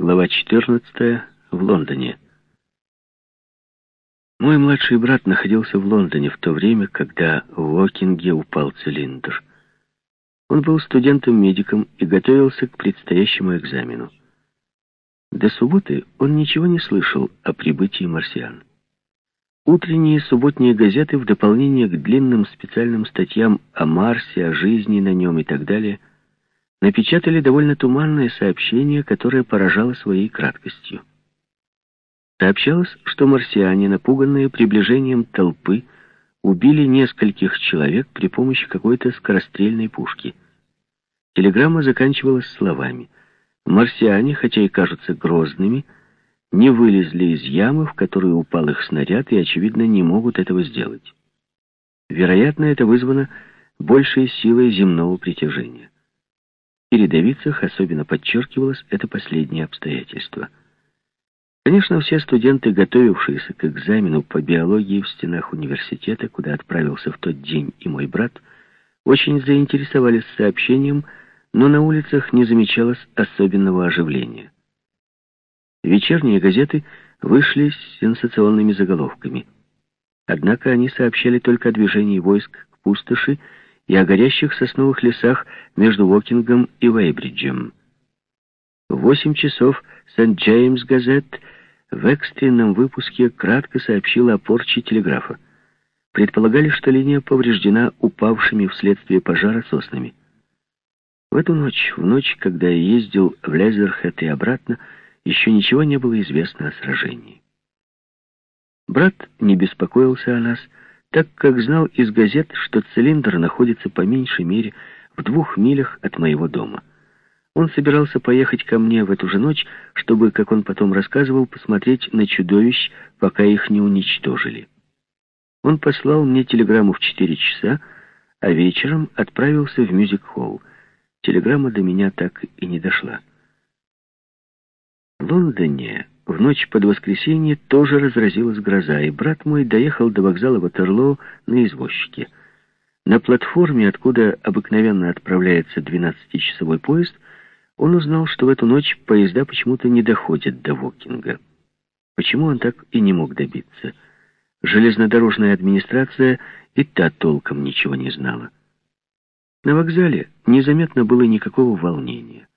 Глава 14. В Лондоне. Мой младший брат находился в Лондоне в то время, когда в Окинге упал цилиндр. Он был студентом-медиком и готовился к предстоящему экзамену. До субботы он ничего не слышал о прибытии марсиан. Утренние субботние газеты в дополнение к длинным специальным статьям о Марсе, о жизни на нем и так далее – напечатали довольно туманное сообщение, которое поражало своей краткостью. Сообщалось, что марсиане, напуганные приближением толпы, убили нескольких человек при помощи какой-то скорострельной пушки. Телеграмма заканчивалась словами «Марсиане, хотя и кажутся грозными, не вылезли из ямы, в которую упал их снаряд, и, очевидно, не могут этого сделать. Вероятно, это вызвано большей силой земного притяжения». Передовицах особенно подчеркивалось это последнее обстоятельство. Конечно, все студенты, готовившиеся к экзамену по биологии в стенах университета, куда отправился в тот день и мой брат, очень заинтересовались сообщением, но на улицах не замечалось особенного оживления. Вечерние газеты вышли с сенсационными заголовками. Однако они сообщали только о движении войск к пустоши и о горящих сосновых лесах между Уокингом и Вейбриджем. В восемь часов Сент-Джеймс Газет в экстренном выпуске кратко сообщила о порче телеграфа. Предполагали, что линия повреждена упавшими вследствие пожара соснами. В эту ночь, в ночь, когда я ездил в Лезерхэт и обратно, еще ничего не было известно о сражении. Брат не беспокоился о нас, так как знал из газет, что цилиндр находится по меньшей мере в двух милях от моего дома. Он собирался поехать ко мне в эту же ночь, чтобы, как он потом рассказывал, посмотреть на чудовищ, пока их не уничтожили. Он послал мне телеграмму в четыре часа, а вечером отправился в мюзик-холл. Телеграмма до меня так и не дошла. В Лондоне в ночь под воскресенье тоже разразилась гроза, и брат мой доехал до вокзала Ватерлоо на извозчике. На платформе, откуда обыкновенно отправляется 12-часовой поезд, он узнал, что в эту ночь поезда почему-то не доходят до Вокинга. Почему он так и не мог добиться? Железнодорожная администрация и та толком ничего не знала. На вокзале незаметно было никакого волнения.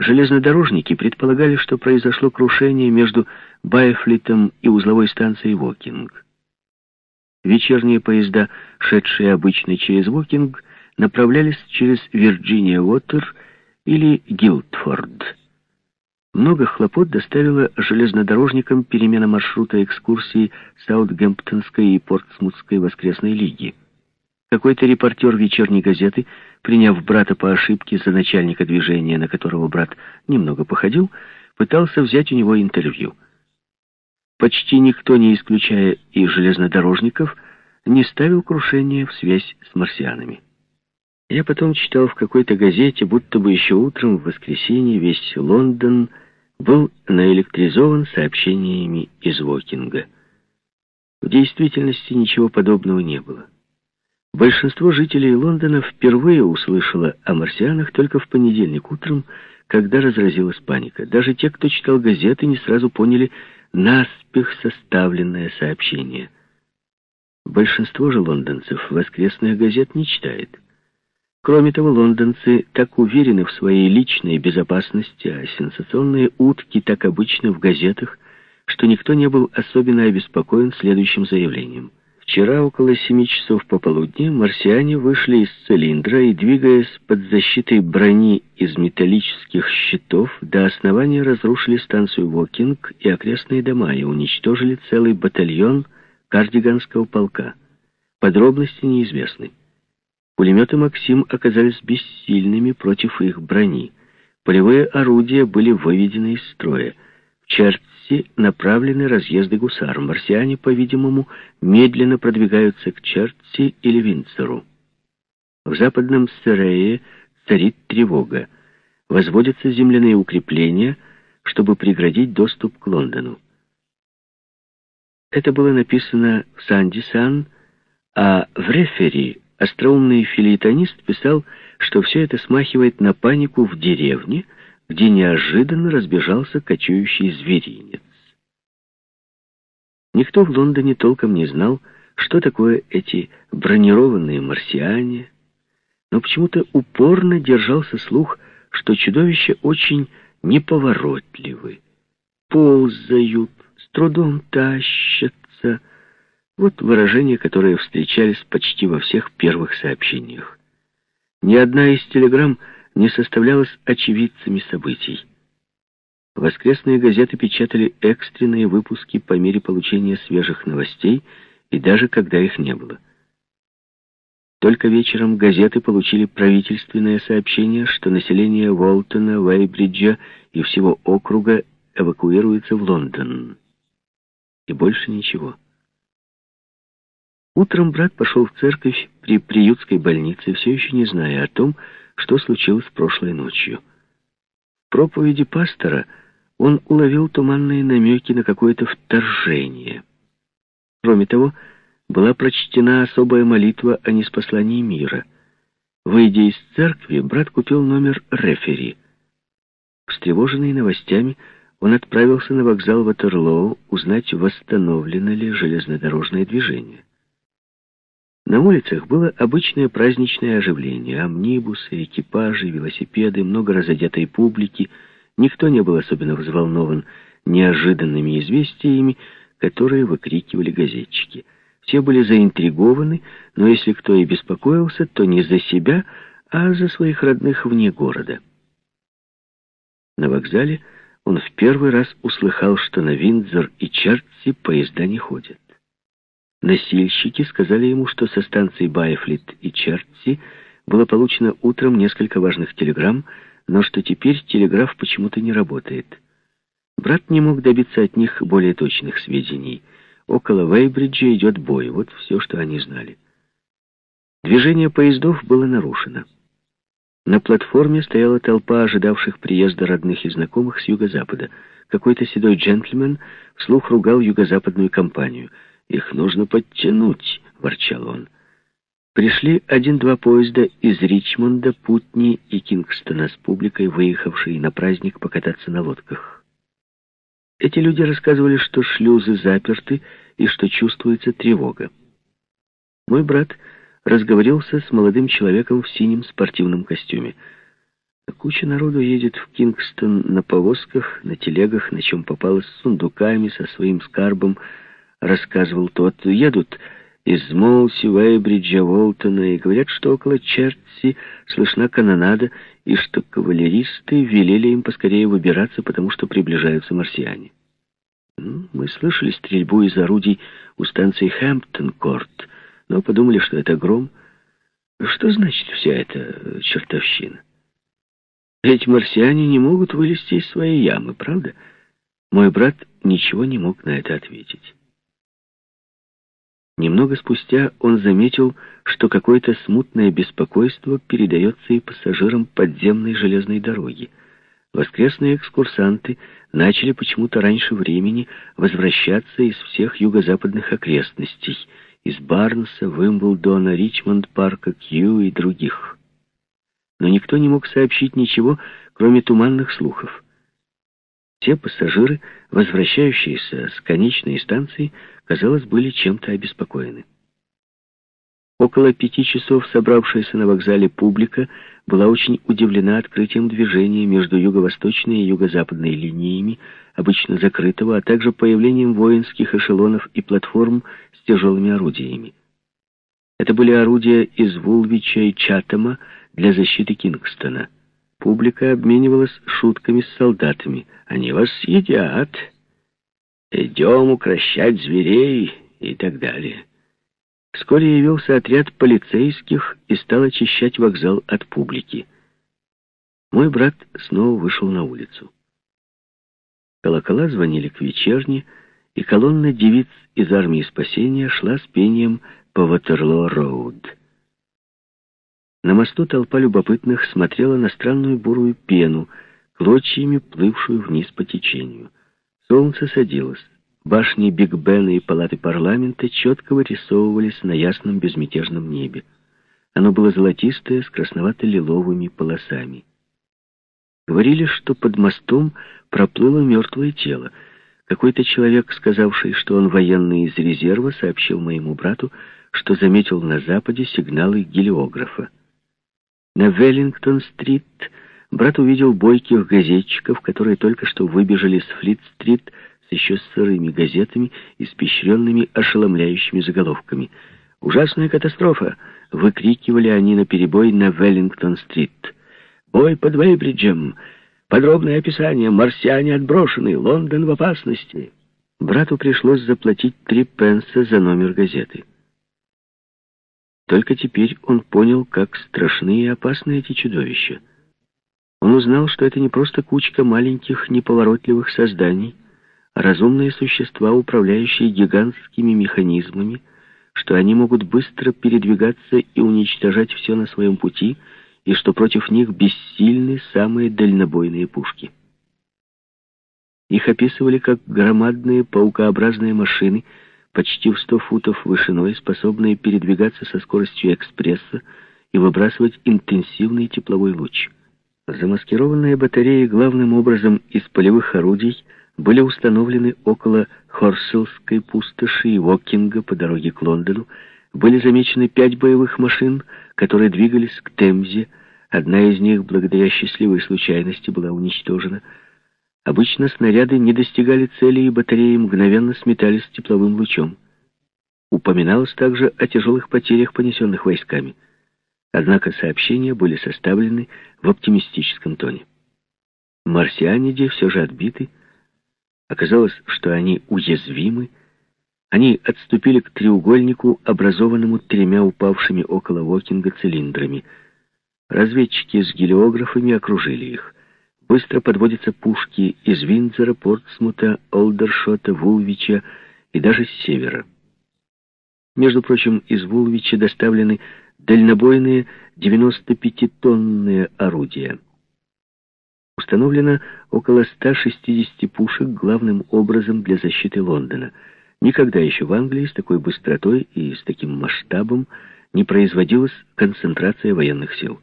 Железнодорожники предполагали, что произошло крушение между Байфлитом и узловой станцией Вокинг. Вечерние поезда, шедшие обычно через Вокинг, направлялись через Вирджиния-Уотер или Гилдфорд. Много хлопот доставила железнодорожникам перемена маршрута экскурсии Саутгемптонской и Портсмутской воскресной лиги. Какой-то репортер вечерней газеты, приняв брата по ошибке за начальника движения, на которого брат немного походил, пытался взять у него интервью. Почти никто, не исключая и железнодорожников, не ставил крушение в связь с марсианами. Я потом читал в какой-то газете, будто бы еще утром в воскресенье весь Лондон был наэлектризован сообщениями из Вокинга. В действительности ничего подобного не было. Большинство жителей Лондона впервые услышало о марсианах только в понедельник утром, когда разразилась паника. Даже те, кто читал газеты, не сразу поняли наспех составленное сообщение. Большинство же лондонцев воскресных газет не читает. Кроме того, лондонцы так уверены в своей личной безопасности, а сенсационные утки так обычно в газетах, что никто не был особенно обеспокоен следующим заявлением. Вчера около семи часов пополудни марсиане вышли из цилиндра и, двигаясь под защитой брони из металлических щитов, до основания разрушили станцию Вокинг и окрестные дома и уничтожили целый батальон кардиганского полка. Подробности неизвестны. Пулеметы «Максим» оказались бессильными против их брони. Полевые орудия были выведены из строя. В черте области направлены разъезды гусар. Марсиане, по-видимому, медленно продвигаются к Чертси или Винцеру. В западном Стерее царит тревога. Возводятся земляные укрепления, чтобы преградить доступ к Лондону. Это было написано в Сандисан, а в рефери остроумный филитонист писал, что все это смахивает на панику в деревне, где неожиданно разбежался кочующий зверинец. Никто в Лондоне толком не знал, что такое эти бронированные марсиане, но почему-то упорно держался слух, что чудовища очень неповоротливы, ползают, с трудом тащатся. Вот выражения, которые встречались почти во всех первых сообщениях. Ни одна из телеграмм не составлялась очевидцами событий. Воскресные газеты печатали экстренные выпуски по мере получения свежих новостей и даже когда их не было. Только вечером газеты получили правительственное сообщение, что население Уолтона, Вейбриджа и всего округа эвакуируется в Лондон. И больше ничего. Утром брат пошел в церковь при приютской больнице, все еще не зная о том, что случилось прошлой ночью. В проповеди пастора он уловил туманные намеки на какое-то вторжение. Кроме того, была прочтена особая молитва о неспослании мира. Выйдя из церкви, брат купил номер рефери. Встревоженный новостями, он отправился на вокзал Ватерлоу узнать, восстановлено ли железнодорожное движение. На улицах было обычное праздничное оживление. Амнибусы, экипажи, велосипеды, много разодетой публики. Никто не был особенно взволнован неожиданными известиями, которые выкрикивали газетчики. Все были заинтригованы, но если кто и беспокоился, то не за себя, а за своих родных вне города. На вокзале он в первый раз услыхал, что на Виндзор и Чертси поезда не ходят. Носильщики сказали ему, что со станций Байфлит и Чертси было получено утром несколько важных телеграмм, но что теперь телеграф почему-то не работает. Брат не мог добиться от них более точных сведений. Около Вейбриджа идет бой, вот все, что они знали. Движение поездов было нарушено. На платформе стояла толпа ожидавших приезда родных и знакомых с юго-запада. Какой-то седой джентльмен вслух ругал юго-западную компанию — «Их нужно подтянуть», — ворчал он. Пришли один-два поезда из Ричмонда, Путни и Кингстона с публикой, выехавшей на праздник покататься на лодках. Эти люди рассказывали, что шлюзы заперты и что чувствуется тревога. Мой брат разговорился с молодым человеком в синем спортивном костюме. Куча народу едет в Кингстон на повозках, на телегах, на чем попало, с сундуками, со своим скарбом, рассказывал тот, едут из Моуси, Вейбриджа, Волтона, и говорят, что около Чертси слышна канонада, и что кавалеристы велели им поскорее выбираться, потому что приближаются марсиане. Ну, мы слышали стрельбу из орудий у станции Хэмптон-Корт, но подумали, что это гром. Что значит вся эта чертовщина? Эти марсиане не могут вылезти из своей ямы, правда? Мой брат ничего не мог на это ответить. Немного спустя он заметил, что какое-то смутное беспокойство передается и пассажирам подземной железной дороги. Воскресные экскурсанты начали почему-то раньше времени возвращаться из всех юго-западных окрестностей, из Барнса, Вимблдона, Ричмонд-парка, Кью и других. Но никто не мог сообщить ничего, кроме туманных слухов. Те пассажиры, возвращающиеся с конечной станции, казалось, были чем-то обеспокоены. Около пяти часов собравшаяся на вокзале публика была очень удивлена открытием движения между юго-восточной и юго-западной линиями, обычно закрытого, а также появлением воинских эшелонов и платформ с тяжелыми орудиями. Это были орудия из Вулвича и Чатама для защиты Кингстона. Публика обменивалась шутками с солдатами. «Они вас съедят!» «Идем укращать зверей!» и так далее. Вскоре явился отряд полицейских и стал очищать вокзал от публики. Мой брат снова вышел на улицу. Колокола звонили к вечерне, и колонна девиц из армии спасения шла с пением по Ватерлоо-Роуд. На мосту толпа любопытных смотрела на странную бурую пену, клочьями плывшую вниз по течению. Солнце садилось. Башни Биг Бена и палаты парламента четко вырисовывались на ясном безмятежном небе. Оно было золотистое, с красновато-лиловыми полосами. Говорили, что под мостом проплыло мертвое тело. Какой-то человек, сказавший, что он военный из резерва, сообщил моему брату, что заметил на западе сигналы гелиографа. На Веллингтон-стрит брат увидел бойких газетчиков, которые только что выбежали с Флит-стрит с еще сырыми газетами, испещренными ошеломляющими заголовками. «Ужасная катастрофа!» — выкрикивали они на перебой на Веллингтон-стрит. «Бой под Вейбриджем!» Подробное описание. Марсиане отброшены. Лондон в опасности. Брату пришлось заплатить три пенса за номер газеты. Только теперь он понял, как страшны и опасны эти чудовища. Он узнал, что это не просто кучка маленьких неповоротливых созданий, а разумные существа, управляющие гигантскими механизмами, что они могут быстро передвигаться и уничтожать все на своем пути — и что против них бессильны самые дальнобойные пушки. Их описывали как громадные паукообразные машины, почти в сто футов вышиной, способные передвигаться со скоростью экспресса и выбрасывать интенсивный тепловой луч. Замаскированные батареи главным образом из полевых орудий были установлены около Хорселской пустоши и Вокинга по дороге к Лондону, были замечены пять боевых машин, которые двигались к Темзе, Одна из них, благодаря счастливой случайности, была уничтожена. Обычно снаряды не достигали цели, и батареи мгновенно сметались тепловым лучом. Упоминалось также о тяжелых потерях, понесенных войсками. Однако сообщения были составлены в оптимистическом тоне. Марсианиде все же отбиты. Оказалось, что они уязвимы. Они отступили к треугольнику, образованному тремя упавшими около Вокинга цилиндрами — Разведчики с гелиографами окружили их. Быстро подводятся пушки из Виндзора, Портсмута, Олдершота, Вулвича и даже с севера. Между прочим, из Вулвича доставлены дальнобойные 95-тонные орудия. Установлено около 160 пушек главным образом для защиты Лондона. Никогда еще в Англии с такой быстротой и с таким масштабом не производилась концентрация военных сил.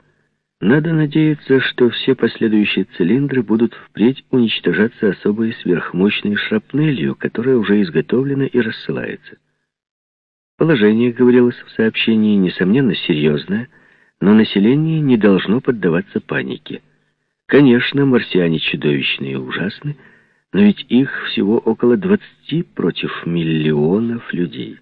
Надо надеяться, что все последующие цилиндры будут впредь уничтожаться особой сверхмощной шрапнелью, которая уже изготовлена и рассылается. Положение, говорилось в сообщении, несомненно серьезное, но население не должно поддаваться панике. Конечно, марсиане чудовищные и ужасны, но ведь их всего около 20 против миллионов людей.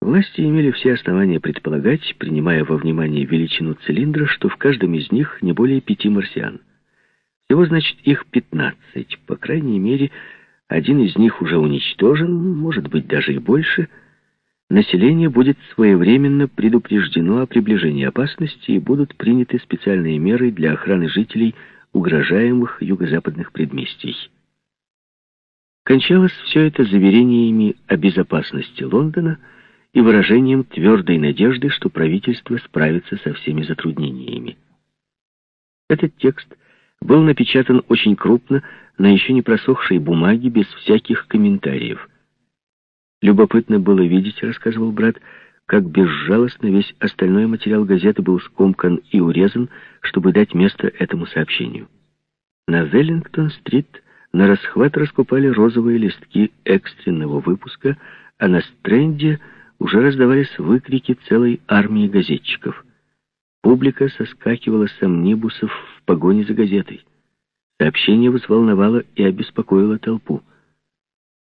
Власти имели все основания предполагать, принимая во внимание величину цилиндра, что в каждом из них не более пяти марсиан. Всего, значит, их пятнадцать. По крайней мере, один из них уже уничтожен, может быть, даже и больше. Население будет своевременно предупреждено о приближении опасности и будут приняты специальные меры для охраны жителей угрожаемых юго-западных предместий. Кончалось все это заверениями о безопасности Лондона – и выражением твердой надежды, что правительство справится со всеми затруднениями. Этот текст был напечатан очень крупно на еще не просохшей бумаге без всяких комментариев. Любопытно было видеть, рассказывал брат, как безжалостно весь остальной материал газеты был скомкан и урезан, чтобы дать место этому сообщению. На Веллингтон-стрит на расхват раскупали розовые листки экстренного выпуска, а на стренде — уже раздавались выкрики целой армии газетчиков. Публика соскакивала с амнибусов в погоне за газетой. Сообщение взволновало и обеспокоило толпу.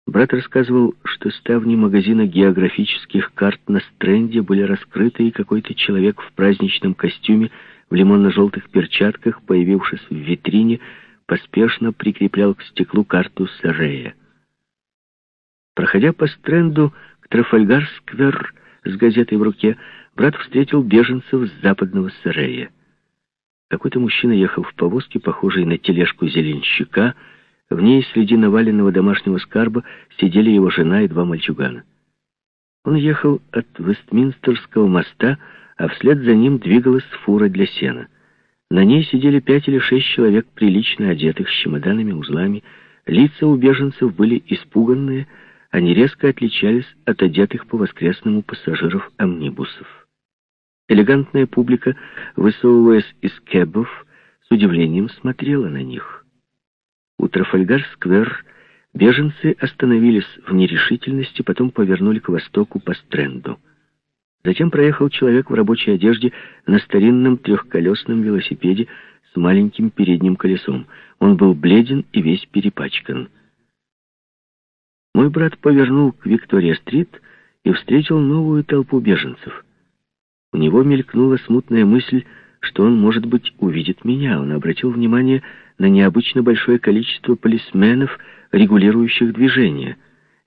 Брат рассказывал, что ставни магазина географических карт на стренде были раскрыты, и какой-то человек в праздничном костюме в лимонно-желтых перчатках, появившись в витрине, поспешно прикреплял к стеклу карту Сарея. Проходя по стренду, Трафальгар-сквер с газетой в руке, брат встретил беженцев с западного Сарея. Какой-то мужчина ехал в повозке, похожей на тележку зеленщика. В ней среди наваленного домашнего скарба сидели его жена и два мальчугана. Он ехал от Вестминстерского моста, а вслед за ним двигалась фура для сена. На ней сидели пять или шесть человек, прилично одетых, с чемоданами, узлами. Лица у беженцев были испуганные, они резко отличались от одетых по воскресному пассажиров амнибусов. Элегантная публика, высовываясь из кэбов, с удивлением смотрела на них. У Трафальгар-сквер беженцы остановились в нерешительности, потом повернули к востоку по стренду. Затем проехал человек в рабочей одежде на старинном трехколесном велосипеде с маленьким передним колесом. Он был бледен и весь перепачкан. Мой брат повернул к Виктория-стрит и встретил новую толпу беженцев. У него мелькнула смутная мысль, что он, может быть, увидит меня. Он обратил внимание на необычно большое количество полисменов, регулирующих движение.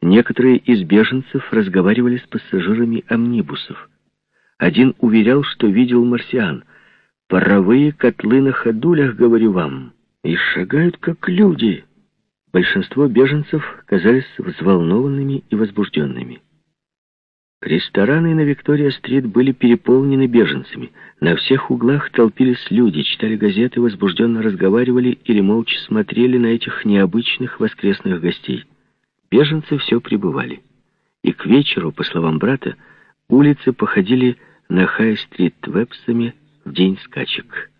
Некоторые из беженцев разговаривали с пассажирами амнибусов. Один уверял, что видел марсиан. «Паровые котлы на ходулях, говорю вам, и шагают как люди». Большинство беженцев казались взволнованными и возбужденными. Рестораны на Виктория-стрит были переполнены беженцами. На всех углах толпились люди, читали газеты, возбужденно разговаривали или молча смотрели на этих необычных воскресных гостей. Беженцы все прибывали. И к вечеру, по словам брата, улицы походили на Хай-стрит Вебсами в день скачек.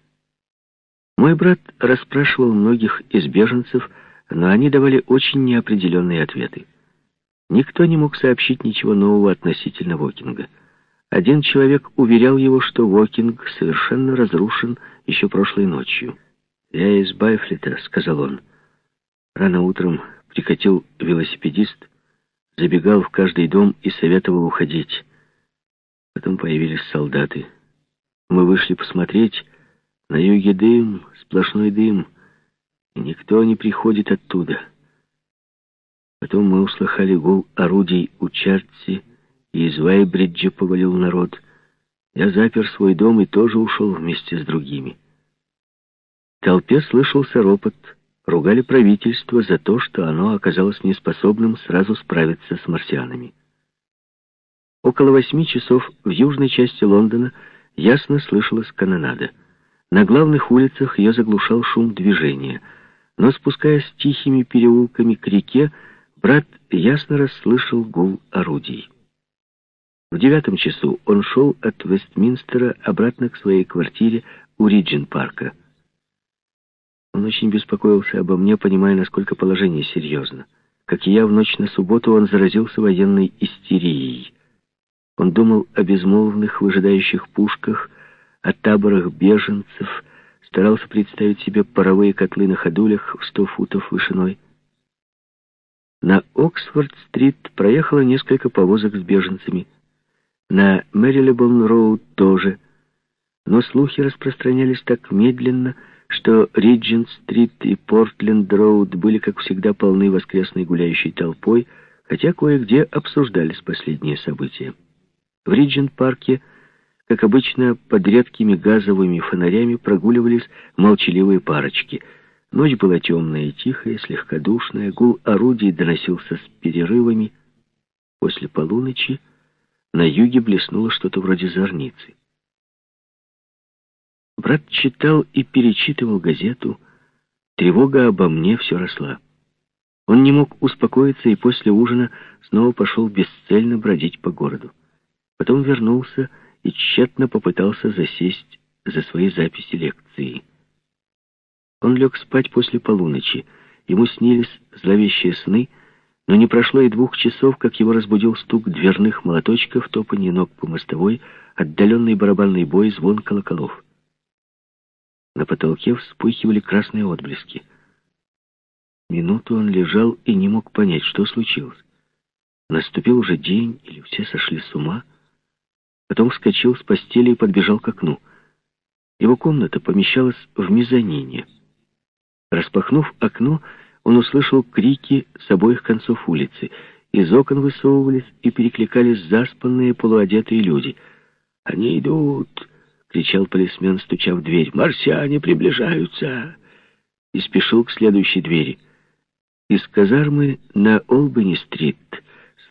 Мой брат расспрашивал многих из беженцев, но они давали очень неопределенные ответы. Никто не мог сообщить ничего нового относительно Вокинга. Один человек уверял его, что Вокинг совершенно разрушен еще прошлой ночью. «Я из Байфлета», — сказал он. Рано утром прикатил велосипедист, забегал в каждый дом и советовал уходить. Потом появились солдаты. Мы вышли посмотреть. На юге дым, сплошной дым. Никто не приходит оттуда. Потом мы услыхали гул орудий у Чартси, и из Вайбриджа повалил народ. Я запер свой дом и тоже ушел вместе с другими. В толпе слышался ропот. Ругали правительство за то, что оно оказалось неспособным сразу справиться с марсианами. Около восьми часов в южной части Лондона ясно слышалась канонада. На главных улицах ее заглушал шум движения, но спускаясь тихими переулками к реке, Брат ясно расслышал гул орудий. В девятом часу он шел от Вестминстера обратно к своей квартире у Риджин-парка. Он очень беспокоился обо мне, понимая, насколько положение серьезно. Как и я, в ночь на субботу он заразился военной истерией. Он думал о безмолвных, выжидающих пушках, о таборах беженцев, старался представить себе паровые котлы на ходулях в сто футов вышиной. На Оксфорд-стрит проехало несколько повозок с беженцами. На Мэрилебон-роуд тоже. Но слухи распространялись так медленно, что Риджент-стрит и Портленд-роуд были, как всегда, полны воскресной гуляющей толпой, хотя кое-где обсуждались последние события. В Риджент-парке, как обычно, под редкими газовыми фонарями прогуливались молчаливые парочки — Ночь была темная и тихая, слегка душная, гул орудий доносился с перерывами. После полуночи на юге блеснуло что-то вроде зорницы. Брат читал и перечитывал газету. Тревога обо мне все росла. Он не мог успокоиться и после ужина снова пошел бесцельно бродить по городу. Потом вернулся и тщетно попытался засесть за свои записи лекции. Он лег спать после полуночи. Ему снились зловещие сны, но не прошло и двух часов, как его разбудил стук дверных молоточков, топанье ног по мостовой, отдаленный барабанный бой, звон колоколов. На потолке вспыхивали красные отблески. Минуту он лежал и не мог понять, что случилось. Наступил уже день, или все сошли с ума. Потом вскочил с постели и подбежал к окну. Его комната помещалась в мезонине — Распахнув окно, он услышал крики с обоих концов улицы. Из окон высовывались и перекликались заспанные полуодетые люди. «Они идут!» — кричал полисмен, стуча в дверь. «Марсиане приближаются!» И спешил к следующей двери. Из казармы на Олбани-стрит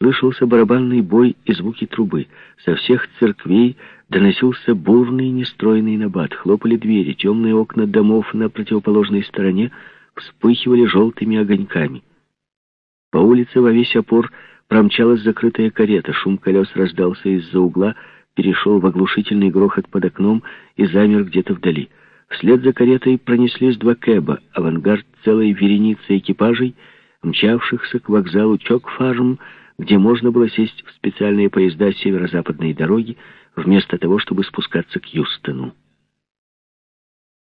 слышался барабанный бой и звуки трубы. Со всех церквей доносился бурный нестройный набат. Хлопали двери, темные окна домов на противоположной стороне вспыхивали желтыми огоньками. По улице во весь опор промчалась закрытая карета. Шум колес раздался из-за угла, перешел в оглушительный грохот под окном и замер где-то вдали. Вслед за каретой пронеслись два кэба, авангард целой вереницы экипажей, мчавшихся к вокзалу Чокфарм, где можно было сесть в специальные поезда северо-западной дороги, вместо того, чтобы спускаться к Юстону.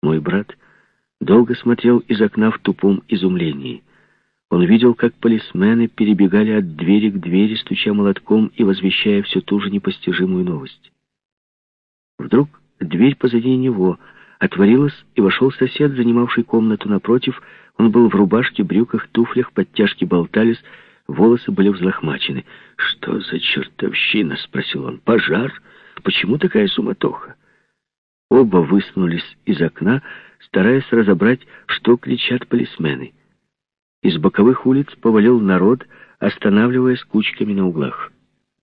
Мой брат долго смотрел из окна в тупом изумлении. Он видел, как полисмены перебегали от двери к двери, стуча молотком и возвещая всю ту же непостижимую новость. Вдруг дверь позади него отворилась, и вошел сосед, занимавший комнату напротив. Он был в рубашке, брюках, туфлях, подтяжки болтались, волосы были взлохмачены. «Что за чертовщина?» — спросил он. «Пожар? Почему такая суматоха?» Оба высунулись из окна, стараясь разобрать, что кричат полисмены. Из боковых улиц повалил народ, останавливаясь кучками на углах.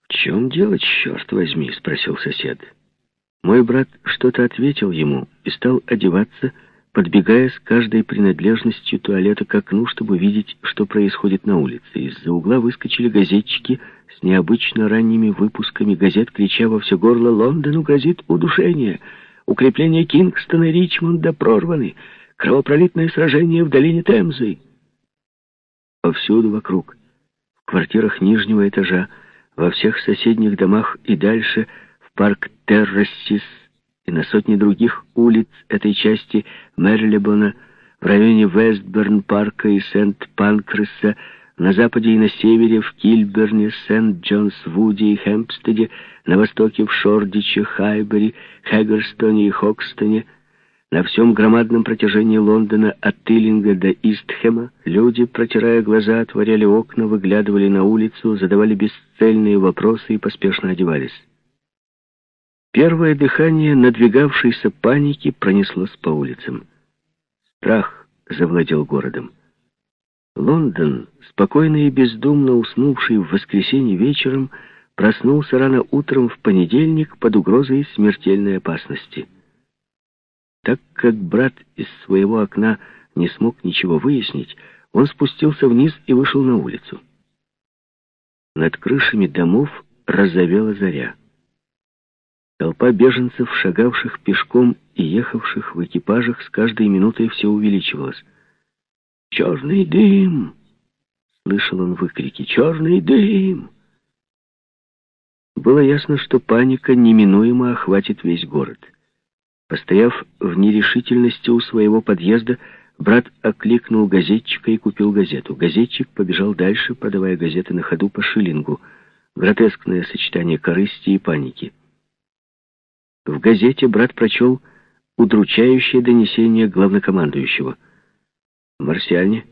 «В чем дело, черт возьми?» — спросил сосед. Мой брат что-то ответил ему и стал одеваться, подбегая с каждой принадлежностью туалета к окну, чтобы видеть, что происходит на улице. Из-за угла выскочили газетчики с необычно ранними выпусками газет, крича во все горло «Лондону грозит удушение! Укрепления Кингстона и Ричмонда прорваны! Кровопролитное сражение в долине Темзы!» Повсюду вокруг, в квартирах нижнего этажа, во всех соседних домах и дальше – парк Террасис и на сотни других улиц этой части Мерлибона, в районе Вестберн-парка и Сент-Панкреса, на западе и на севере, в Кильберне, Сент-Джонс-Вуде и Хэмпстеде, на востоке в Шордиче, Хайбери, Хэггерстоне и Хокстоне, на всем громадном протяжении Лондона от Тиллинга до Истхэма люди, протирая глаза, отворяли окна, выглядывали на улицу, задавали бесцельные вопросы и поспешно одевались. Первое дыхание надвигавшейся паники пронеслось по улицам. Страх завладел городом. Лондон, спокойно и бездумно уснувший в воскресенье вечером, проснулся рано утром в понедельник под угрозой смертельной опасности. Так как брат из своего окна не смог ничего выяснить, он спустился вниз и вышел на улицу. Над крышами домов разовела заря. Толпа беженцев, шагавших пешком и ехавших в экипажах, с каждой минутой все увеличивалась. «Черный дым!» — слышал он выкрики. «Черный дым!» Было ясно, что паника неминуемо охватит весь город. Постояв в нерешительности у своего подъезда, брат окликнул газетчика и купил газету. Газетчик побежал дальше, продавая газеты на ходу по шиллингу. Гротескное сочетание корысти и паники. В газете брат прочел удручающее донесение главнокомандующего. Марсиане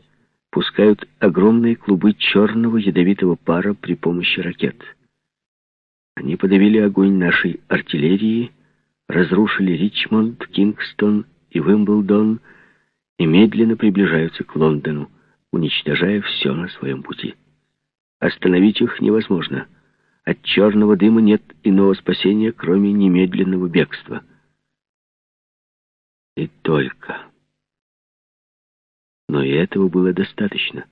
пускают огромные клубы черного ядовитого пара при помощи ракет. Они подавили огонь нашей артиллерии, разрушили Ричмонд, Кингстон и Вимблдон и медленно приближаются к Лондону, уничтожая все на своем пути. Остановить их невозможно — от черного дыма нет иного спасения, кроме немедленного бегства. И только. Но и этого было достаточно.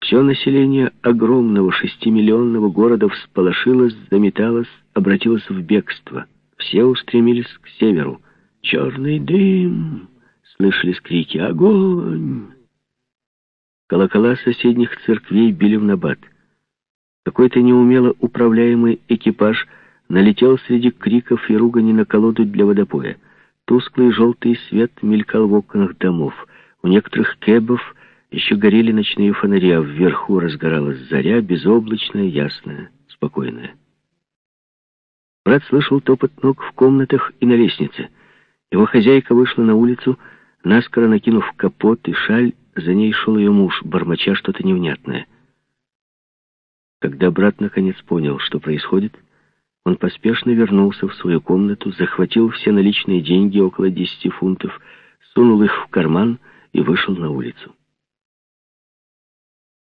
Все население огромного шестимиллионного города всполошилось, заметалось, обратилось в бегство. Все устремились к северу. «Черный дым!» — слышались крики. «Огонь!» Колокола соседних церквей били в набат. Какой-то неумело управляемый экипаж налетел среди криков и ругани на колоду для водопоя. Тусклый желтый свет мелькал в окнах домов. У некоторых кэбов еще горели ночные фонари, а вверху разгоралась заря, безоблачная, ясная, спокойная. Брат слышал топот ног в комнатах и на лестнице. Его хозяйка вышла на улицу, наскоро накинув капот и шаль, за ней шел ее муж, бормоча что-то невнятное. Когда брат наконец понял, что происходит, он поспешно вернулся в свою комнату, захватил все наличные деньги, около десяти фунтов, сунул их в карман и вышел на улицу.